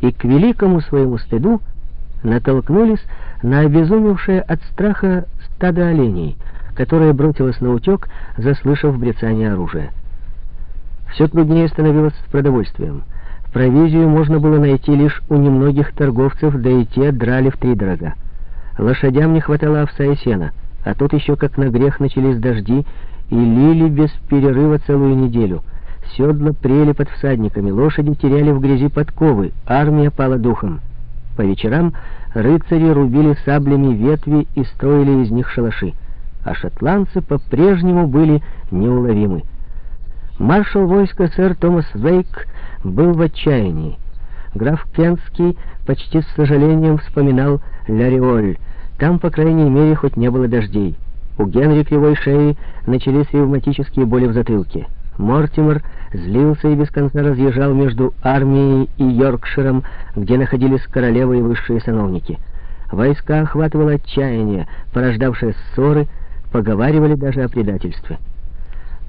и к великому своему стыду натолкнулись на обезумевшее от страха стадо оленей, которое бросилось на утек, заслышав брецание оружия. Все труднее становилось с продовольствием. Провизию можно было найти лишь у немногих торговцев, да и те драли в три дорога. Лошадям не хватало овса и сена, а тут еще как на грех начались дожди и лили без перерыва целую неделю. Седла прели под всадниками, лошади теряли в грязи подковы, армия пала духом. По вечерам рыцари рубили саблями ветви и строили из них шалаши, а шотландцы по-прежнему были неуловимы. Маршал войска сэр Томас Вейк был в отчаянии. Граф Кенский почти с сожалением вспоминал Ляриоль. Там, по крайней мере, хоть не было дождей. У Генри Кривой Шеи начались ревматические боли в затылке. Мортимер злился и без конца разъезжал между армией и Йоркширом, где находились королева и высшие сановники. Войска охватывало отчаяние, порождавшее ссоры, поговаривали даже о предательстве.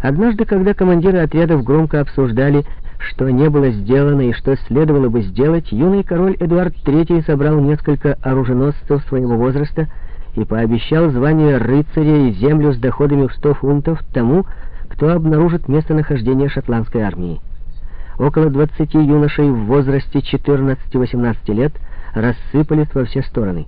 Однажды, когда командиры отрядов громко обсуждали, что не было сделано и что следовало бы сделать, юный король Эдуард III собрал несколько оруженосцев своего возраста и пообещал звание рыцаря и землю с доходами в 100 фунтов тому, кто обнаружит местонахождение шотландской армии. Около 20 юношей в возрасте 14-18 лет рассыпались во все стороны.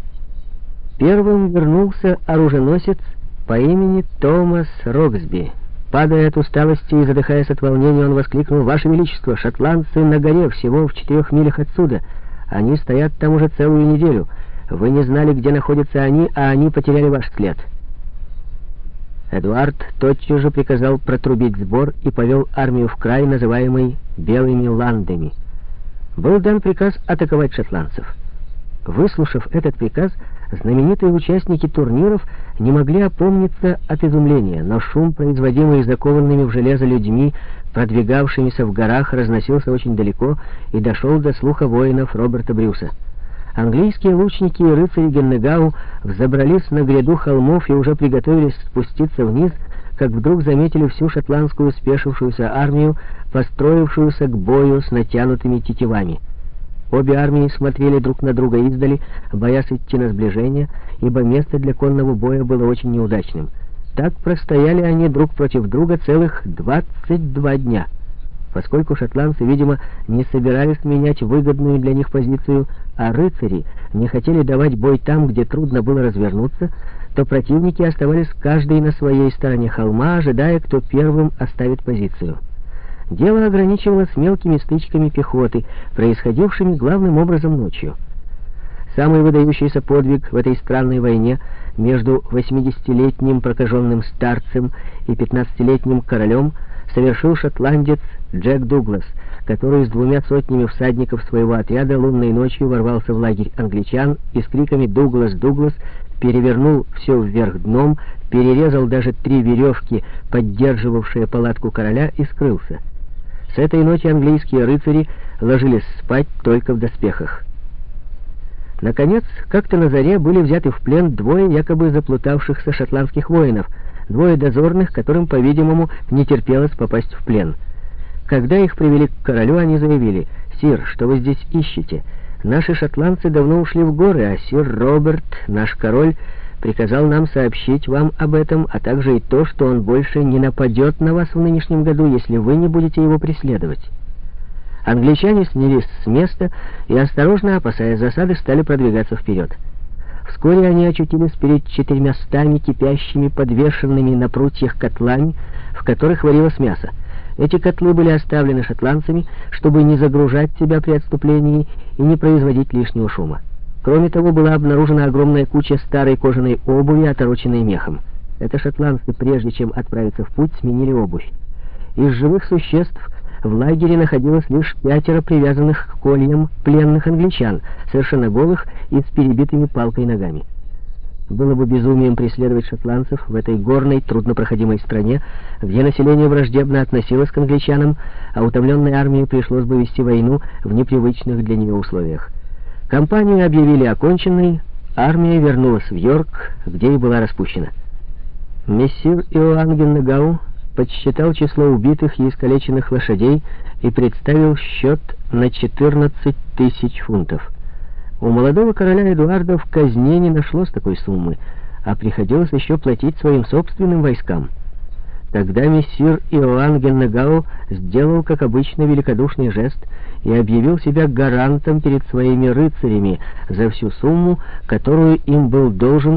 Первым вернулся оруженосец по имени Томас Роксби, Падая от усталости и задыхаясь от волнения, он воскликнул, «Ваше Величество, шотландцы на горе, всего в четырех милях отсюда. Они стоят там уже целую неделю. Вы не знали, где находятся они, а они потеряли ваш след». Эдуард тотчас же приказал протрубить сбор и повел армию в край, называемый «Белыми ландами». Был дан приказ атаковать шотландцев. Выслушав этот приказ, знаменитые участники турниров не могли опомниться от изумления, но шум, производимый закованными в железо людьми, продвигавшимися в горах, разносился очень далеко и дошел до слуха воинов Роберта Брюса. Английские лучники и рыцари Геннегау взобрались на гряду холмов и уже приготовились спуститься вниз, как вдруг заметили всю шотландскую спешившуюся армию, построившуюся к бою с натянутыми тетивами. Обе армии смотрели друг на друга издали, боясь идти на сближение, ибо место для конного боя было очень неудачным. Так простояли они друг против друга целых 22 дня. Поскольку шотландцы, видимо, не собирались менять выгодную для них позицию, а рыцари не хотели давать бой там, где трудно было развернуться, то противники оставались каждый на своей стороне холма, ожидая, кто первым оставит позицию. Дело ограничивалось мелкими стычками пехоты, происходившими главным образом ночью. Самый выдающийся подвиг в этой странной войне между 80-летним прокаженным старцем и 15-летним королем совершил шотландец Джек Дуглас, который с двумя сотнями всадников своего отряда лунной ночью ворвался в лагерь англичан и с криками «Дуглас! Дуглас!» перевернул все вверх дном, перерезал даже три веревки, поддерживавшие палатку короля, и скрылся. С этой ночи английские рыцари ложились спать только в доспехах. Наконец, как-то на заре были взяты в плен двое якобы заплутавшихся шотландских воинов, двое дозорных, которым, по-видимому, не терпелось попасть в плен. Когда их привели к королю, они заявили, «Сир, что вы здесь ищете? Наши шотландцы давно ушли в горы, а сир Роберт, наш король, приказал нам сообщить вам об этом, а также и то, что он больше не нападет на вас в нынешнем году, если вы не будете его преследовать. Англичане снялись с места и, осторожно опасаясь засады, стали продвигаться вперед. Вскоре они очутились перед четырьмястами кипящими, подвешенными на прутьях котлами, в которых варилось мясо. Эти котлы были оставлены шотландцами, чтобы не загружать себя при отступлении и не производить лишнего шума. Кроме того, была обнаружена огромная куча старой кожаной обуви, отороченной мехом. Это шотландцы, прежде чем отправиться в путь, сменили обувь. Из живых существ в лагере находилось лишь пятеро привязанных к кольям пленных англичан, совершенно голых и с перебитыми палкой ногами. Было бы безумием преследовать шотландцев в этой горной, труднопроходимой стране, где население враждебно относилось к англичанам, а утомленной армии пришлось бы вести войну в непривычных для нее условиях. Кампанию объявили оконченной, армия вернулась в Йорк, где и была распущена. Мессир Иоанн Геннегау подсчитал число убитых и искалеченных лошадей и представил счет на 14 тысяч фунтов. У молодого короля Эдуарда в казне не нашлось такой суммы, а приходилось еще платить своим собственным войскам. Тогда мессир Иоанн Геннегау сделал, как обычно, великодушный жест и объявил себя гарантом перед своими рыцарями за всю сумму, которую им был должен